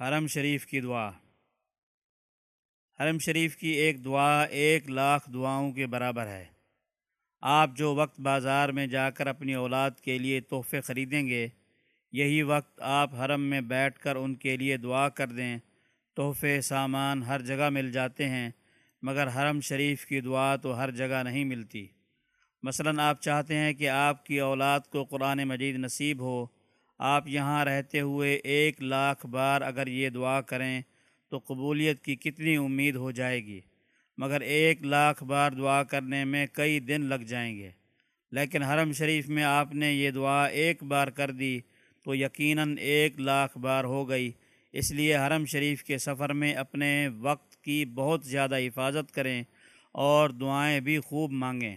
حرم شریف کی دعا۔ حرم شریف کی ایک دعا ایک لاکھ دعاؤں کے برابر ہے۔ آپ جو وقت بازار میں جا کر اپنی اولاد کے لیے تحفے خریدیں گے، یہی وقت آپ حرم میں بیٹھ کر ان کے لیے دعا کر دیں۔ تحفے، سامان ہر جگہ مل جاتے ہیں، مگر حرم شریف کی دعا تو ہر جگہ نہیں ملتی۔ مثلا آپ چاہتے ہیں کہ آپ کی اولاد کو قرآن مجید نصیب ہو آپ یہاں رہتے ہوئے ایک لاکھ بار اگر یہ دعا کریں تو قبولیت کی کتنی امید ہو جائے گی۔ مگر ایک لاکھ بار دعا کرنے میں کئی دن لگ جائیں گے۔ لیکن حرم شریف میں آپ نے یہ دعا ایک بار کر دی تو یقیناً ایک لاکھ بار ہو گئی۔ اس لیے حرم شریف کے سفر میں اپنے وقت کی بہت زیادہ حفاظت کریں اور دعائیں بھی خوب مانگیں۔